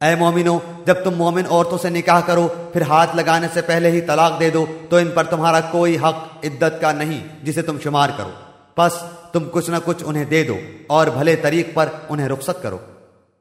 अय मोमिनो, जब तुम मोमिन औरतों से निकाह करो, फिर हाथ लगाने से पहले ही तलाक दे दो तो इन पर तुम्हारा कोई हक, इद्दत का नहीं, जिसे तुम शुमार करो। बस तुम कुछ न कुछ उन्हें दे दो, और भले तरीक पर उन्हें रुखसत करो।